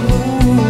to move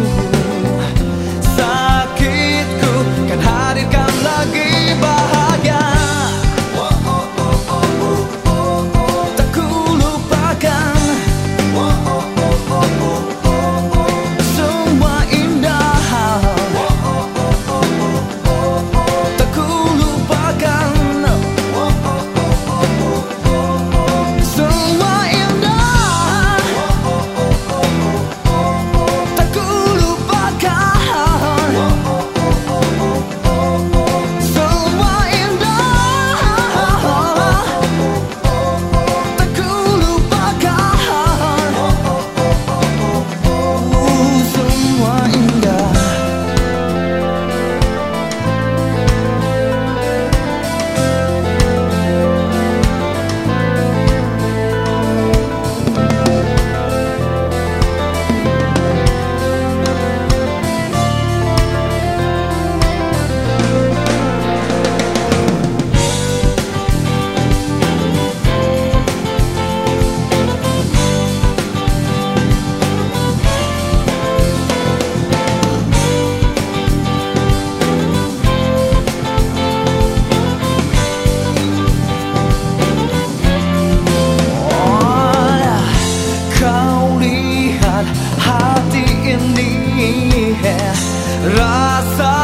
hati ini Rasa